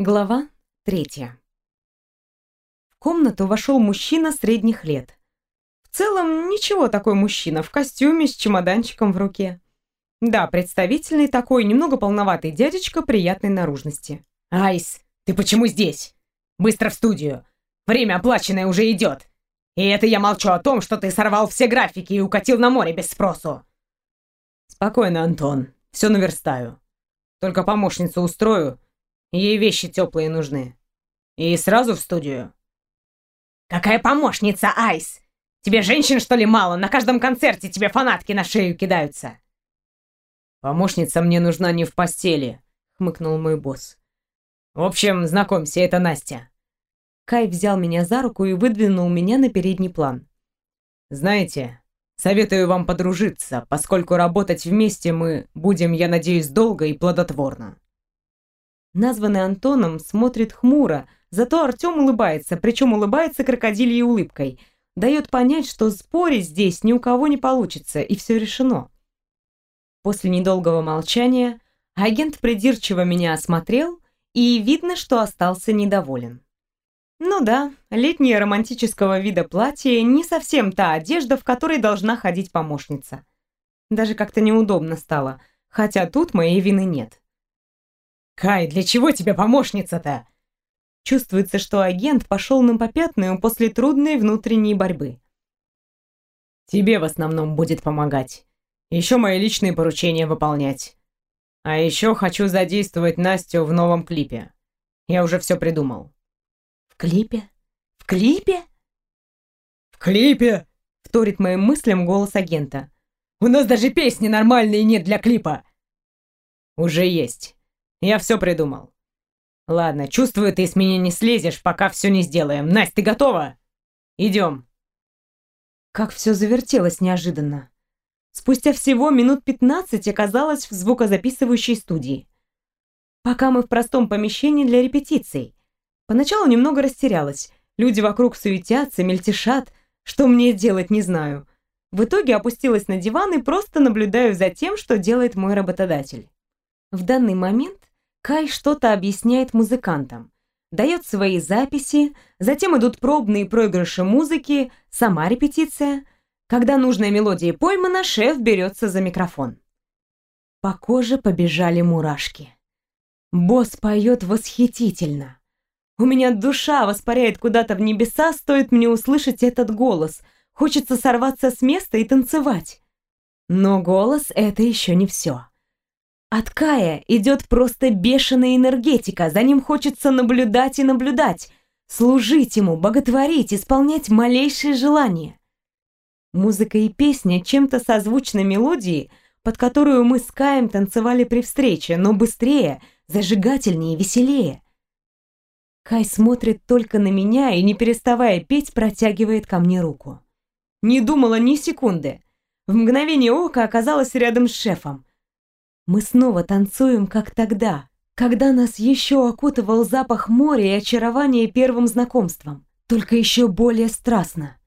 Глава третья. В комнату вошел мужчина средних лет. В целом, ничего такой мужчина, в костюме, с чемоданчиком в руке. Да, представительный такой, немного полноватый дядечка приятной наружности. «Айс, ты почему здесь? Быстро в студию. Время оплаченное уже идет. И это я молчу о том, что ты сорвал все графики и укатил на море без спросу». «Спокойно, Антон. Все наверстаю. Только помощницу устрою. Ей вещи теплые нужны. И сразу в студию». «Какая помощница, Айс? Тебе женщин, что ли, мало? На каждом концерте тебе фанатки на шею кидаются». «Помощница мне нужна не в постели», — хмыкнул мой босс. «В общем, знакомься, это Настя». Кай взял меня за руку и выдвинул меня на передний план. «Знаете, советую вам подружиться, поскольку работать вместе мы будем, я надеюсь, долго и плодотворно». Названный Антоном смотрит хмуро, зато Артем улыбается, причем улыбается крокодильей улыбкой. Дает понять, что спорить здесь ни у кого не получится, и все решено. После недолгого молчания агент придирчиво меня осмотрел, и видно, что остался недоволен. Ну да, летнее романтического вида платье не совсем та одежда, в которой должна ходить помощница. Даже как-то неудобно стало, хотя тут моей вины нет. «Кай, для чего тебе помощница-то?» Чувствуется, что агент пошел на попятную после трудной внутренней борьбы. «Тебе в основном будет помогать. Еще мои личные поручения выполнять. А еще хочу задействовать Настю в новом клипе. Я уже все придумал. В клипе? В клипе? В клипе? Вторит моим мыслям голос агента. У нас даже песни нормальные нет для клипа. Уже есть. Я все придумал. Ладно, чувствую, ты с меня не слезешь, пока все не сделаем. Настя, ты готова? Идем. Как все завертелось неожиданно. Спустя всего минут 15 оказалась в звукозаписывающей студии. Пока мы в простом помещении для репетиций. Поначалу немного растерялась. Люди вокруг суетятся, мельтешат. Что мне делать, не знаю. В итоге опустилась на диван и просто наблюдаю за тем, что делает мой работодатель. В данный момент Кай что-то объясняет музыкантам. Дает свои записи, затем идут пробные проигрыши музыки, сама репетиция — когда нужная мелодия поймана, шеф берется за микрофон. По коже побежали мурашки. Босс поет восхитительно. У меня душа воспаряет куда-то в небеса, стоит мне услышать этот голос. Хочется сорваться с места и танцевать. Но голос — это еще не все. От Кая идет просто бешеная энергетика, за ним хочется наблюдать и наблюдать, служить ему, боготворить, исполнять малейшие желания. Музыка и песня чем-то созвучны мелодии, под которую мы с Каем танцевали при встрече, но быстрее, зажигательнее, веселее. Кай смотрит только на меня и, не переставая петь, протягивает ко мне руку. Не думала ни секунды. В мгновение ока оказалась рядом с шефом. Мы снова танцуем, как тогда, когда нас еще окутывал запах моря и очарование первым знакомством, только еще более страстно.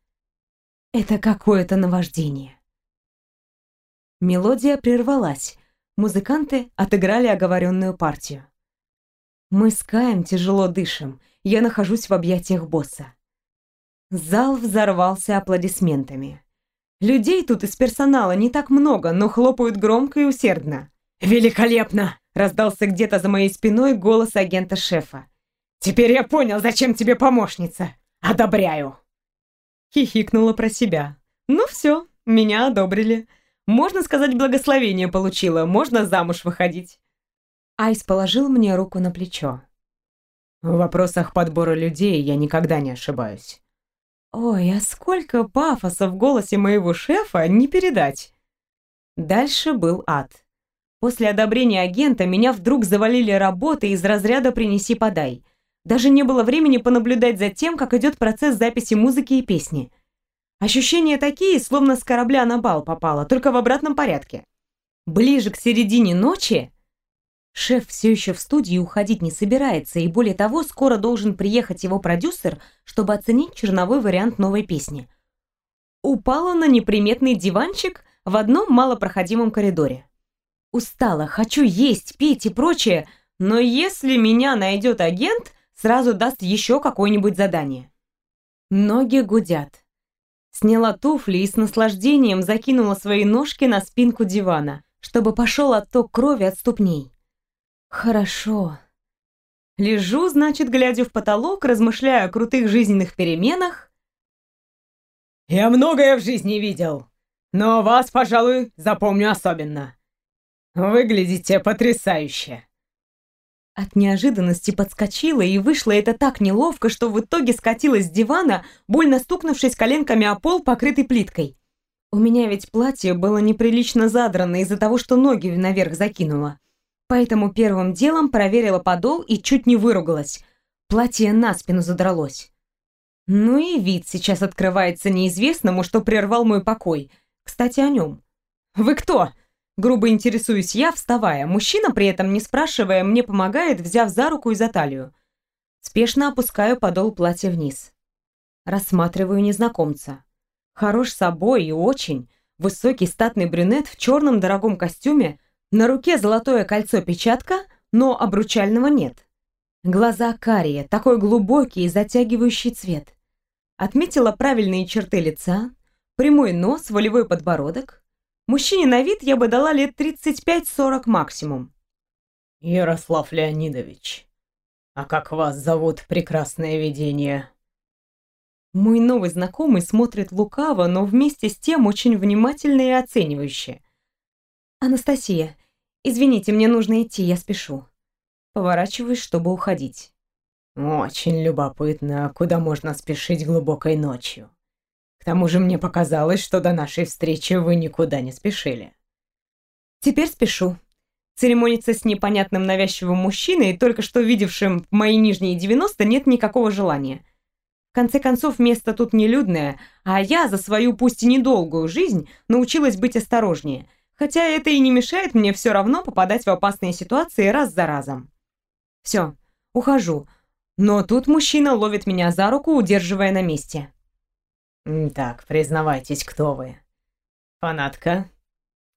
Это какое-то наваждение. Мелодия прервалась. Музыканты отыграли оговоренную партию. Мы с Каем тяжело дышим. Я нахожусь в объятиях босса. Зал взорвался аплодисментами. Людей тут из персонала не так много, но хлопают громко и усердно. «Великолепно!» — раздался где-то за моей спиной голос агента-шефа. «Теперь я понял, зачем тебе помощница. Одобряю!» Хихикнула про себя. Ну все, меня одобрили. Можно сказать, благословение получила, можно замуж выходить. Айс положил мне руку на плечо. В вопросах подбора людей я никогда не ошибаюсь. Ой, а сколько пафоса в голосе моего шефа не передать. Дальше был ад. После одобрения агента меня вдруг завалили работы из разряда «принеси-подай». Даже не было времени понаблюдать за тем, как идет процесс записи музыки и песни. Ощущения такие, словно с корабля на бал попало, только в обратном порядке. Ближе к середине ночи шеф все еще в студии уходить не собирается, и более того, скоро должен приехать его продюсер, чтобы оценить черновой вариант новой песни. Упала на неприметный диванчик в одном малопроходимом коридоре. Устала, хочу есть, пить и прочее, Но если меня найдет агент, сразу даст еще какое-нибудь задание. Ноги гудят. Сняла туфли и с наслаждением закинула свои ножки на спинку дивана, чтобы пошел отток крови от ступней. Хорошо. Лежу, значит, глядя в потолок, размышляя о крутых жизненных переменах. Я многое в жизни видел, но вас, пожалуй, запомню особенно. Выглядите потрясающе. От неожиданности подскочила и вышло это так неловко, что в итоге скатилась с дивана, больно стукнувшись коленками о пол, покрытый плиткой. У меня ведь платье было неприлично задрано из-за того, что ноги наверх закинула. Поэтому первым делом проверила подол и чуть не выругалась. Платье на спину задралось. Ну и вид сейчас открывается неизвестному, что прервал мой покой. Кстати, о нем. «Вы кто?» Грубо интересуюсь я, вставая. Мужчина, при этом не спрашивая, мне помогает, взяв за руку и за талию. Спешно опускаю подол платья вниз. Рассматриваю незнакомца. Хорош собой и очень. Высокий статный брюнет в черном дорогом костюме, на руке золотое кольцо-печатка, но обручального нет. Глаза карие, такой глубокий и затягивающий цвет. Отметила правильные черты лица, прямой нос, волевой подбородок, Мужчине на вид я бы дала лет 35-40 максимум. Ярослав Леонидович, а как вас зовут, прекрасное видение? Мой новый знакомый смотрит лукаво, но вместе с тем очень внимательно и оценивающе. Анастасия, извините, мне нужно идти, я спешу. Поворачиваюсь, чтобы уходить. Очень любопытно, куда можно спешить глубокой ночью. К тому же мне показалось, что до нашей встречи вы никуда не спешили. Теперь спешу. Церемониться с непонятным навязчивым мужчиной, только что видевшим мои нижние 90, нет никакого желания. В конце концов, место тут нелюдное, а я за свою, пусть и недолгую жизнь, научилась быть осторожнее. Хотя это и не мешает мне все равно попадать в опасные ситуации раз за разом. Все, ухожу. Но тут мужчина ловит меня за руку, удерживая на месте. Так, признавайтесь, кто вы? Фанатка?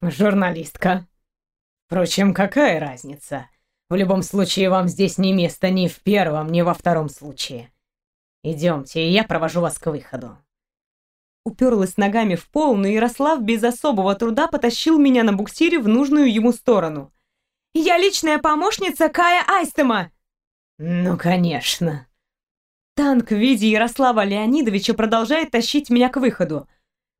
Журналистка? Впрочем, какая разница? В любом случае, вам здесь не место ни в первом, ни во втором случае. Идемте, я провожу вас к выходу. Уперлась ногами в пол, но Ярослав без особого труда потащил меня на буксире в нужную ему сторону. «Я личная помощница Кая Айстема!» «Ну, конечно!» Танк в виде Ярослава Леонидовича продолжает тащить меня к выходу.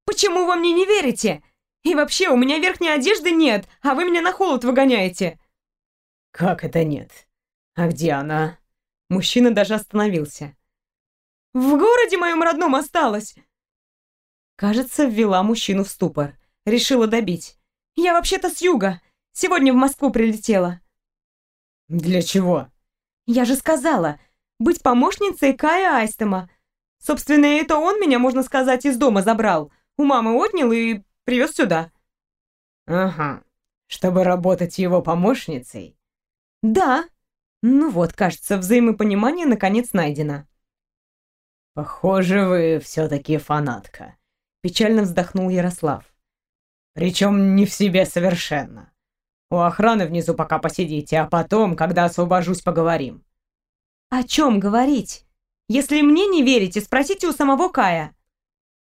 «Почему вы мне не верите? И вообще, у меня верхней одежды нет, а вы меня на холод выгоняете!» «Как это нет? А где она?» Мужчина даже остановился. «В городе моем родном осталась!» Кажется, ввела мужчину в ступор. Решила добить. «Я вообще-то с юга. Сегодня в Москву прилетела». «Для чего?» «Я же сказала, быть помощницей Кая Айстема. Собственно, это он меня, можно сказать, из дома забрал. У мамы отнял и привез сюда. Ага. Чтобы работать его помощницей? Да. Ну вот, кажется, взаимопонимание наконец найдено. Похоже, вы все-таки фанатка. Печально вздохнул Ярослав. Причем не в себе совершенно. У охраны внизу пока посидите, а потом, когда освобожусь, поговорим. «О чем говорить? Если мне не верите, спросите у самого Кая».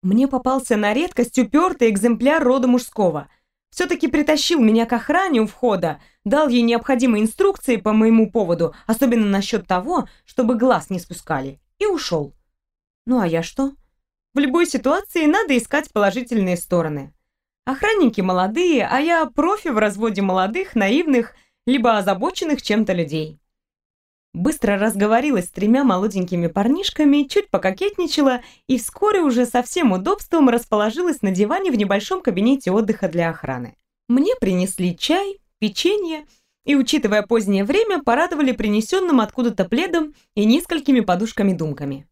Мне попался на редкость упертый экземпляр рода мужского. Все-таки притащил меня к охране у входа, дал ей необходимые инструкции по моему поводу, особенно насчет того, чтобы глаз не спускали, и ушел. Ну а я что? В любой ситуации надо искать положительные стороны. Охранники молодые, а я профи в разводе молодых, наивных, либо озабоченных чем-то людей. Быстро разговорилась с тремя молоденькими парнишками, чуть пококетничала и вскоре уже со всем удобством расположилась на диване в небольшом кабинете отдыха для охраны. Мне принесли чай, печенье и, учитывая позднее время, порадовали принесенным откуда-то пледом и несколькими подушками-думками.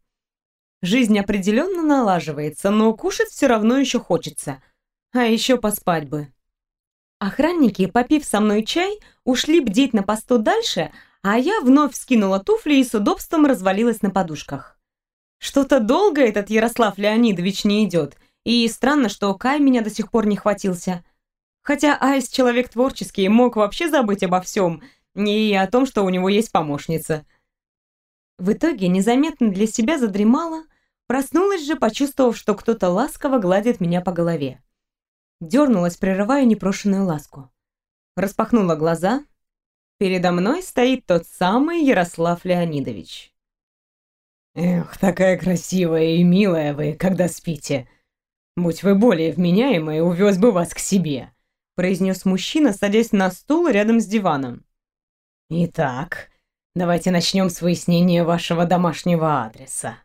Жизнь определенно налаживается, но кушать все равно еще хочется. А еще поспать бы. Охранники, попив со мной чай, ушли бдеть на посту дальше, а я вновь скинула туфли и с удобством развалилась на подушках. Что-то долго этот Ярослав Леонидович не идет, и странно, что Кай меня до сих пор не хватился. Хотя Айс человек творческий, мог вообще забыть обо всем, и о том, что у него есть помощница. В итоге незаметно для себя задремала, проснулась же, почувствовав, что кто-то ласково гладит меня по голове. Дернулась, прерывая непрошенную ласку. Распахнула глаза. Передо мной стоит тот самый Ярослав Леонидович. «Эх, такая красивая и милая вы, когда спите. Будь вы более вменяемой, увез бы вас к себе», произнес мужчина, садясь на стул рядом с диваном. «Итак, давайте начнем с выяснения вашего домашнего адреса.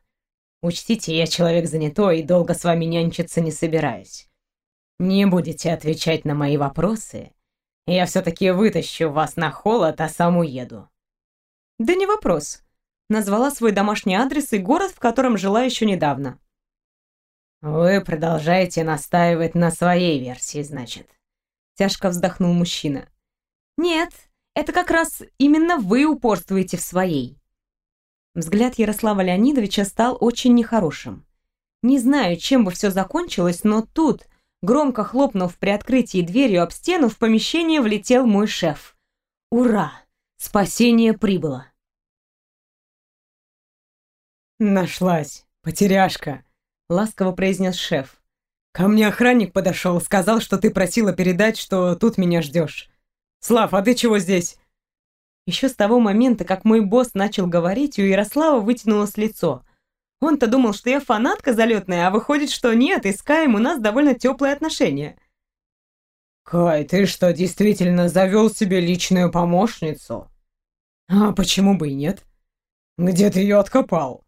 Учтите, я человек занятой и долго с вами нянчиться не собираюсь. Не будете отвечать на мои вопросы, я все-таки вытащу вас на холод, а сам уеду». «Да не вопрос», назвала свой домашний адрес и город, в котором жила еще недавно. «Вы продолжаете настаивать на своей версии, значит?» Тяжко вздохнул мужчина. «Нет, это как раз именно вы упорствуете в своей». Взгляд Ярослава Леонидовича стал очень нехорошим. Не знаю, чем бы все закончилось, но тут, громко хлопнув при открытии дверью об стену, в помещение влетел мой шеф. «Ура! Спасение прибыло!» «Нашлась, потеряшка», — ласково произнес шеф. «Ко мне охранник подошел, сказал, что ты просила передать, что тут меня ждешь. Слав, а ты чего здесь?» Еще с того момента, как мой босс начал говорить, у Ярослава вытянулось лицо. Он-то думал, что я фанатка залетная, а выходит, что нет, и с Каем у нас довольно теплые отношения. «Кай, ты что, действительно завел себе личную помощницу?» «А почему бы и нет? Где ты ее откопал?»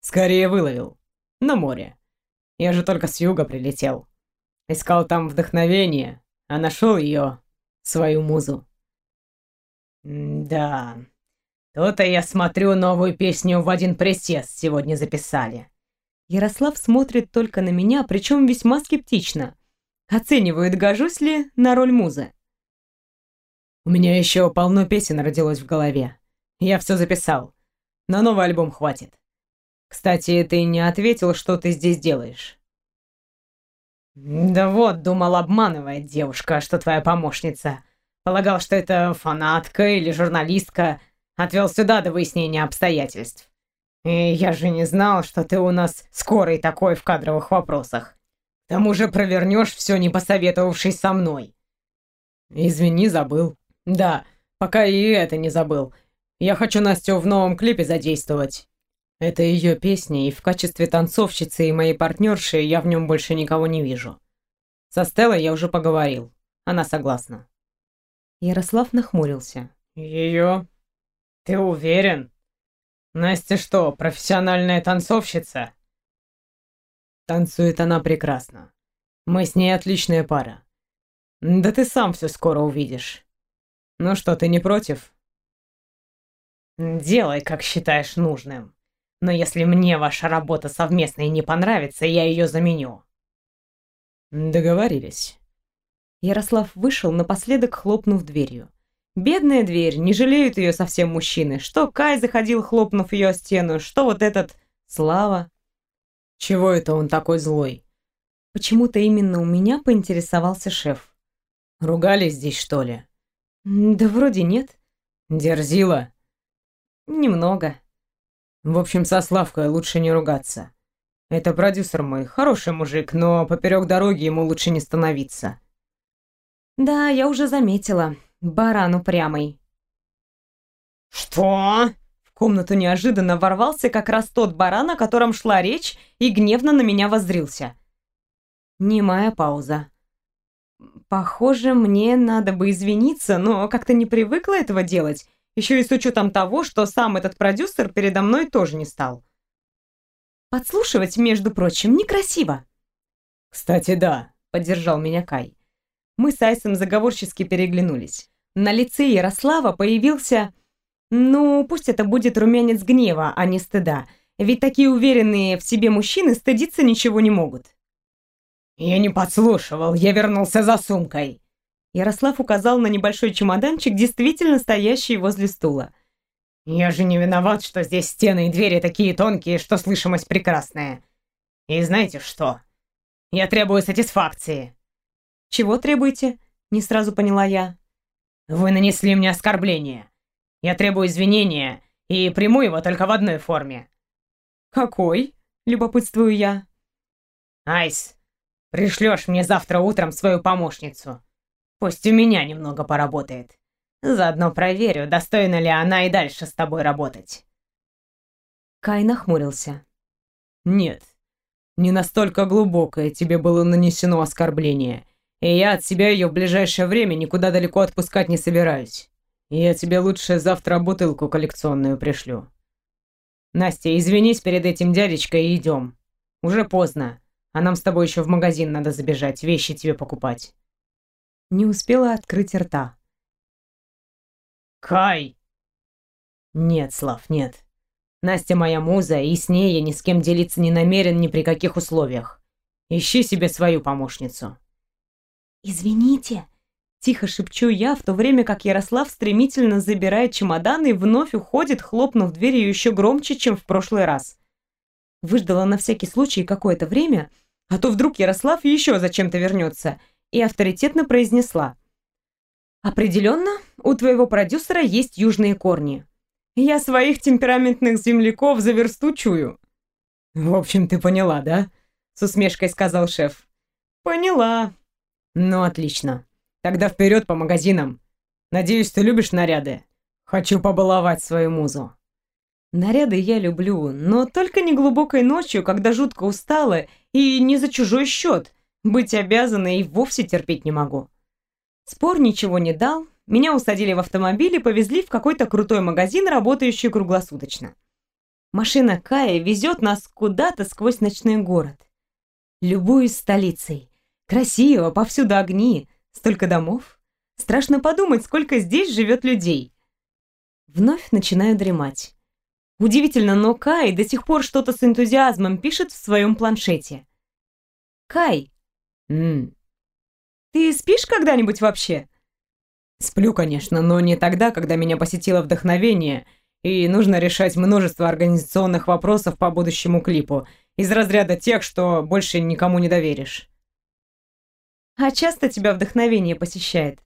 Скорее выловил. На море. Я же только с юга прилетел. Искал там вдохновение, а нашел ее, свою музу. да, то-то я смотрю, новую песню в один присест сегодня записали. Ярослав смотрит только на меня, причем весьма скептично. Оценивает, гожусь ли на роль музы. У меня еще полно песен родилось в голове. Я все записал. На новый альбом хватит. Кстати, ты не ответил, что ты здесь делаешь. Да вот, думал, обманывает девушка, что твоя помощница. Полагал, что это фанатка или журналистка. Отвел сюда до выяснения обстоятельств. И я же не знал, что ты у нас скорый такой в кадровых вопросах. К тому же провернешь все, не посоветовавшись со мной. Извини, забыл. Да, пока и это не забыл. Я хочу Настю в новом клипе задействовать. Это ее песня, и в качестве танцовщицы и моей партнерши я в нем больше никого не вижу. Со Стеллой я уже поговорил. Она согласна. Ярослав нахмурился. Ее? Ты уверен? Настя что, профессиональная танцовщица? Танцует она прекрасно. Мы с ней отличная пара. Да ты сам все скоро увидишь. Ну что, ты не против? Делай, как считаешь нужным. Но если мне ваша работа совместная не понравится, я ее заменю. Договорились. Ярослав вышел, напоследок хлопнув дверью. Бедная дверь, не жалеют ее совсем мужчины. Что Кай заходил, хлопнув ее о стену, что вот этот Слава. Чего это он такой злой? Почему-то именно у меня поинтересовался шеф. Ругались здесь, что ли? Да вроде нет. Дерзила? Немного. В общем, со Славкой лучше не ругаться. Это продюсер мой, хороший мужик, но поперек дороги ему лучше не становиться. Да, я уже заметила. Баран упрямый. Что? В комнату неожиданно ворвался как раз тот баран, о котором шла речь, и гневно на меня воззрился. Немая пауза. Похоже, мне надо бы извиниться, но как-то не привыкла этого делать. Еще и с учетом того, что сам этот продюсер передо мной тоже не стал. Подслушивать, между прочим, некрасиво. «Кстати, да», — поддержал меня Кай. Мы с Айсом заговорчески переглянулись. На лице Ярослава появился... Ну, пусть это будет румянец гнева, а не стыда. Ведь такие уверенные в себе мужчины стыдиться ничего не могут. «Я не подслушивал, я вернулся за сумкой», Ярослав указал на небольшой чемоданчик, действительно стоящий возле стула. «Я же не виноват, что здесь стены и двери такие тонкие, что слышимость прекрасная. И знаете что? Я требую сатисфакции». «Чего требуете?» — не сразу поняла я. Вы нанесли мне оскорбление. Я требую извинения и приму его только в одной форме. Какой? Любопытствую я. Айс, пришлешь мне завтра утром свою помощницу. Пусть у меня немного поработает. Заодно проверю, достойна ли она и дальше с тобой работать. Кай нахмурился. Нет, не настолько глубокое тебе было нанесено оскорбление, и я от себя ее в ближайшее время никуда далеко отпускать не собираюсь. Я тебе лучше завтра бутылку коллекционную пришлю. Настя, извинись перед этим дядечкой и идем. Уже поздно, а нам с тобой еще в магазин надо забежать, вещи тебе покупать. Не успела открыть рта. Кай! Нет, Слав, нет. Настя моя муза, и с ней я ни с кем делиться не намерен ни при каких условиях. Ищи себе свою помощницу. «Извините», — тихо шепчу я, в то время как Ярослав стремительно забирает чемодан и вновь уходит, хлопнув дверью еще громче, чем в прошлый раз. Выждала на всякий случай какое-то время, а то вдруг Ярослав еще зачем-то вернется, и авторитетно произнесла. «Определенно, у твоего продюсера есть южные корни. Я своих темпераментных земляков за версту чую». «В общем, ты поняла, да?» — с усмешкой сказал шеф. «Поняла». «Ну, отлично. Тогда вперед по магазинам. Надеюсь, ты любишь наряды? Хочу побаловать свою музу». Наряды я люблю, но только не глубокой ночью, когда жутко устала и не за чужой счет. Быть обязанной и вовсе терпеть не могу. Спор ничего не дал, меня усадили в автомобиль и повезли в какой-то крутой магазин, работающий круглосуточно. Машина Кая везет нас куда-то сквозь ночной город. Любуюсь столицей. Красиво, повсюду огни, столько домов. Страшно подумать, сколько здесь живет людей. Вновь начинаю дремать. Удивительно, но Кай до сих пор что-то с энтузиазмом пишет в своем планшете. Кай, М ты спишь когда-нибудь вообще? Сплю, конечно, но не тогда, когда меня посетило вдохновение, и нужно решать множество организационных вопросов по будущему клипу, из разряда тех, что больше никому не доверишь. А часто тебя вдохновение посещает?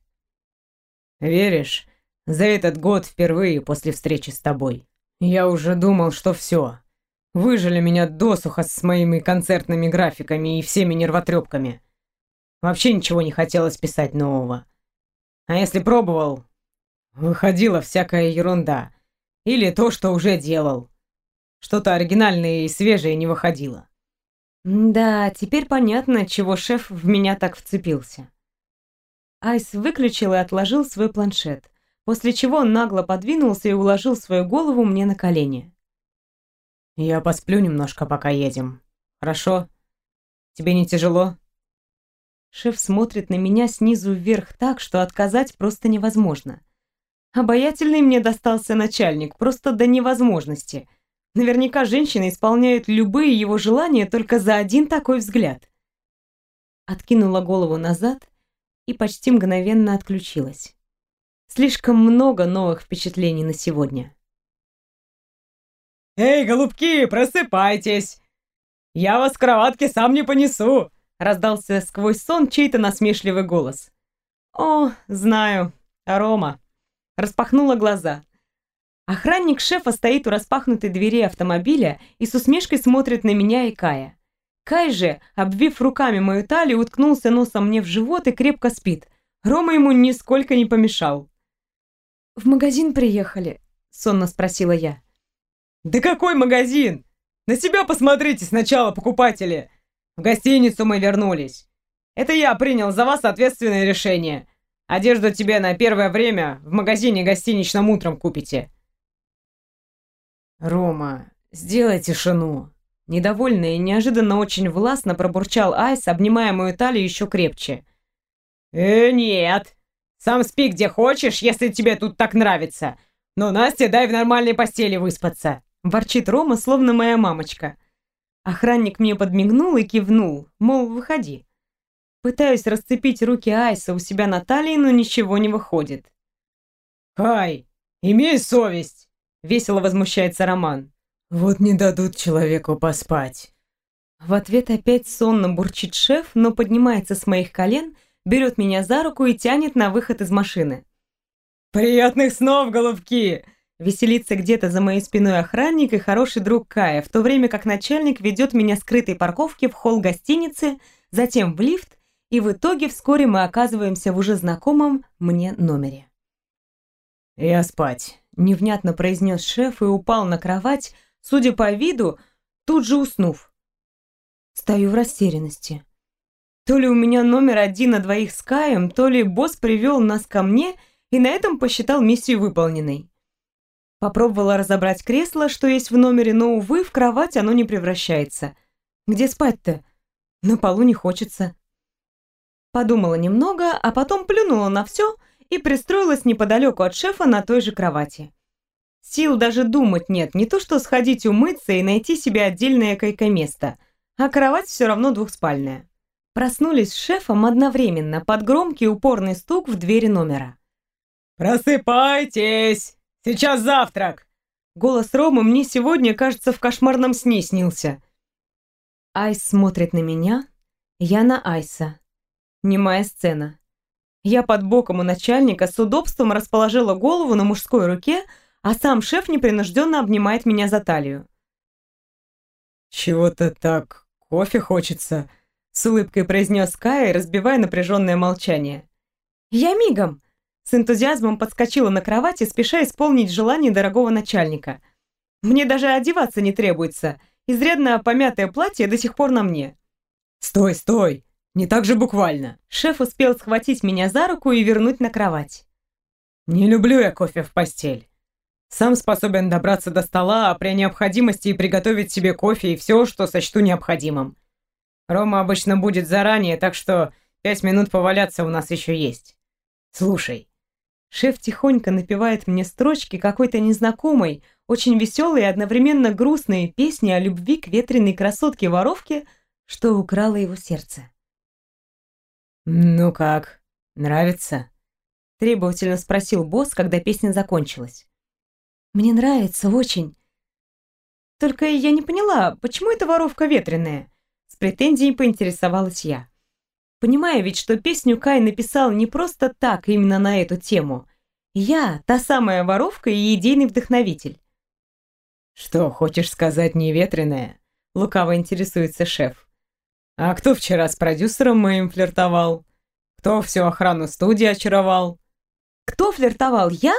Веришь? За этот год впервые после встречи с тобой. Я уже думал, что все. Выжили меня досуха с моими концертными графиками и всеми нервотрепками. Вообще ничего не хотелось писать нового. А если пробовал, выходила всякая ерунда. Или то, что уже делал. Что-то оригинальное и свежее не выходило. Да, теперь понятно, чего шеф в меня так вцепился. Айс выключил и отложил свой планшет, после чего он нагло подвинулся и уложил свою голову мне на колени. «Я посплю немножко, пока едем. Хорошо? Тебе не тяжело?» Шеф смотрит на меня снизу вверх так, что отказать просто невозможно. Обаятельный мне достался начальник, просто до невозможности. Наверняка женщины исполняют любые его желания только за один такой взгляд. Откинула голову назад и почти мгновенно отключилась. Слишком много новых впечатлений на сегодня. «Эй, голубки, просыпайтесь! Я вас в кроватке сам не понесу!» Раздался сквозь сон чей-то насмешливый голос. «О, знаю, Рома». Распахнула глаза. Охранник шефа стоит у распахнутой двери автомобиля и с усмешкой смотрит на меня и Кая. Кай же, обвив руками мою талию, уткнулся носом мне в живот и крепко спит. Рома ему нисколько не помешал. «В магазин приехали?» — сонно спросила я. «Да какой магазин? На себя посмотрите сначала, покупатели! В гостиницу мы вернулись. Это я принял за вас ответственное решение. Одежду тебе на первое время в магазине гостиничном утром купите». «Рома, сделай тишину!» Недовольно и неожиданно очень властно пробурчал Айс, обнимая мою талию еще крепче. «Э, нет! Сам спи где хочешь, если тебе тут так нравится. Но Насте дай в нормальной постели выспаться!» Ворчит Рома, словно моя мамочка. Охранник мне подмигнул и кивнул, мол, выходи. Пытаюсь расцепить руки Айса у себя на талии, но ничего не выходит. «Кай, имей совесть!» — весело возмущается Роман. «Вот не дадут человеку поспать». В ответ опять сонно бурчит шеф, но поднимается с моих колен, берет меня за руку и тянет на выход из машины. «Приятных снов, голубки!» Веселится где-то за моей спиной охранник и хороший друг Кая, в то время как начальник ведет меня скрытой парковки в холл гостиницы, затем в лифт, и в итоге вскоре мы оказываемся в уже знакомом мне номере. «Я спать», — невнятно произнес шеф и упал на кровать, судя по виду, тут же уснув. Стою в растерянности. То ли у меня номер один на двоих с Каем, то ли босс привел нас ко мне и на этом посчитал миссию выполненной. Попробовала разобрать кресло, что есть в номере, но, увы, в кровать оно не превращается. Где спать-то? На полу не хочется. Подумала немного, а потом плюнула на все и пристроилась неподалеку от шефа на той же кровати. Сил даже думать нет, не то что сходить умыться и найти себе отдельное койко-место, а кровать все равно двухспальная. Проснулись с шефом одновременно под громкий упорный стук в двери номера. «Просыпайтесь! Сейчас завтрак!» Голос Ромы мне сегодня, кажется, в кошмарном сне снился. Айс смотрит на меня, я на Айса. Немая сцена. Я под боком у начальника с удобством расположила голову на мужской руке, а сам шеф непринужденно обнимает меня за талию. «Чего-то так кофе хочется», — с улыбкой произнес Кай, разбивая напряженное молчание. «Я мигом!» С энтузиазмом подскочила на кровати, спеша исполнить желание дорогого начальника. «Мне даже одеваться не требуется. Изрядно помятое платье до сих пор на мне». «Стой, стой! Не так же буквально!» Шеф успел схватить меня за руку и вернуть на кровать. «Не люблю я кофе в постель. Сам способен добраться до стола, а при необходимости приготовить себе кофе и все, что сочту необходимым. Рома обычно будет заранее, так что пять минут поваляться у нас еще есть. Слушай». Шеф тихонько напевает мне строчки какой-то незнакомой, очень веселой и одновременно грустной песни о любви к ветреной красотке-воровке, что украла его сердце. «Ну как, нравится?» — требовательно спросил босс, когда песня закончилась. «Мне нравится очень. Только я не поняла, почему эта воровка ветреная?» С претензией поинтересовалась я. Понимая ведь, что песню Кай написал не просто так именно на эту тему. Я — та самая воровка и идейный вдохновитель. «Что, хочешь сказать неветреная?» — лукаво интересуется шеф. «А кто вчера с продюсером моим флиртовал? Кто всю охрану студии очаровал?» «Кто флиртовал? Я?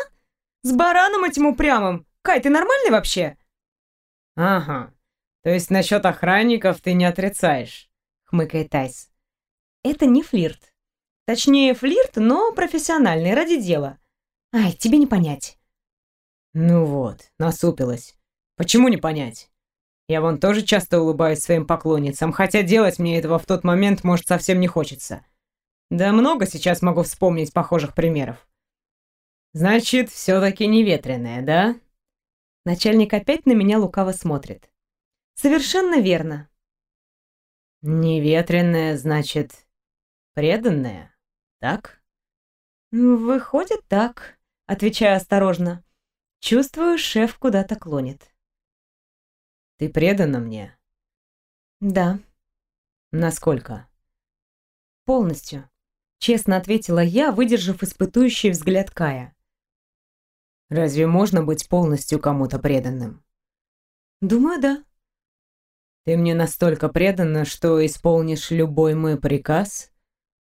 С бараном этим упрямым? Кай, ты нормальный вообще?» «Ага. То есть насчет охранников ты не отрицаешь?» — хмыкает Тайс. Это не флирт. Точнее, флирт, но профессиональный, ради дела. Ай, тебе не понять. Ну вот, насупилась. Почему не понять? Я вон тоже часто улыбаюсь своим поклонницам, хотя делать мне этого в тот момент, может, совсем не хочется. Да много сейчас могу вспомнить похожих примеров. Значит, все-таки неветреная, да? Начальник опять на меня лукаво смотрит. Совершенно верно. Неветреная, значит, преданная, так? Выходит так, отвечаю осторожно. Чувствую, шеф куда-то клонит. Ты предана мне? Да. Насколько? Полностью. Честно ответила я, выдержав испытующий взгляд Кая. Разве можно быть полностью кому-то преданным? Думаю, да. Ты мне настолько предана, что исполнишь любой мой приказ?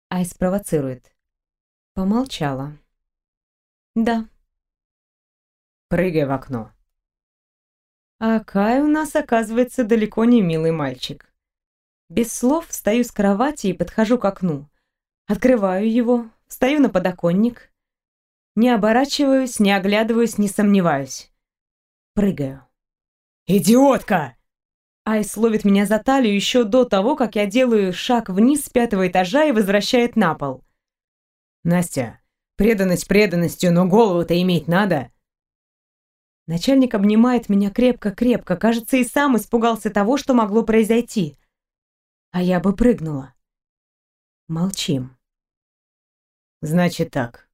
Айс провоцирует. Помолчала. Да. Прыгай в окно. А Кай у нас, оказывается, далеко не милый мальчик. Без слов встаю с кровати и подхожу к окну. Открываю его, встаю на подоконник. Не оборачиваюсь, не оглядываюсь, не сомневаюсь. Прыгаю. «Идиотка!» Айс ловит меня за талию еще до того, как я делаю шаг вниз с пятого этажа и возвращает на пол. «Настя, преданность преданностью, но голову-то иметь надо!» Начальник обнимает меня крепко-крепко, кажется, и сам испугался того, что могло произойти. А я бы прыгнула. Молчим. «Значит так.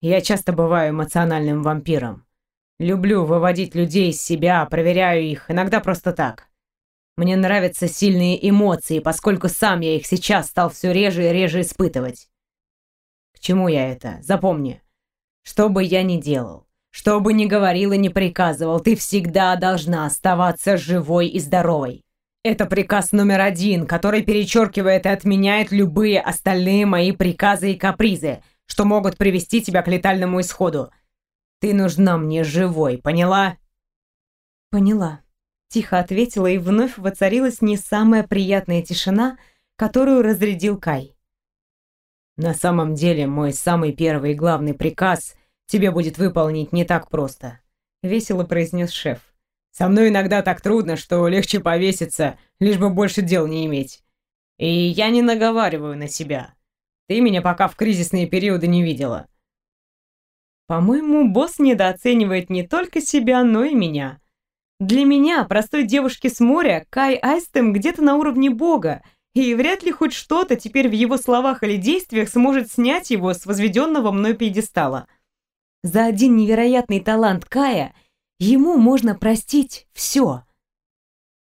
Я часто бываю эмоциональным вампиром. Люблю выводить людей из себя, проверяю их, иногда просто так. Мне нравятся сильные эмоции, поскольку сам я их сейчас стал все реже и реже испытывать. К чему я это? Запомни. Что бы я ни делал, что бы ни говорил и ни приказывал, ты всегда должна оставаться живой и здоровой. Это приказ номер один, который перечеркивает и отменяет любые остальные мои приказы и капризы, что могут привести тебя к летальному исходу. Ты нужна мне живой, поняла? Поняла. Тихо ответила, и вновь воцарилась не самая приятная тишина, которую разрядил Кай. На самом деле, мой самый первый и главный приказ тебе будет выполнить не так просто, весело произнес шеф. Со мной иногда так трудно, что легче повеситься, лишь бы больше дел не иметь. И я не наговариваю на себя. Ты меня пока в кризисные периоды не видела. По-моему, босс недооценивает не только себя, но и меня. Для меня, простой девушки с моря, Кай Айстем где-то на уровне бога, и вряд ли хоть что-то теперь в его словах или действиях сможет снять его с возведенного мной пьедестала. За один невероятный талант Кая ему можно простить все.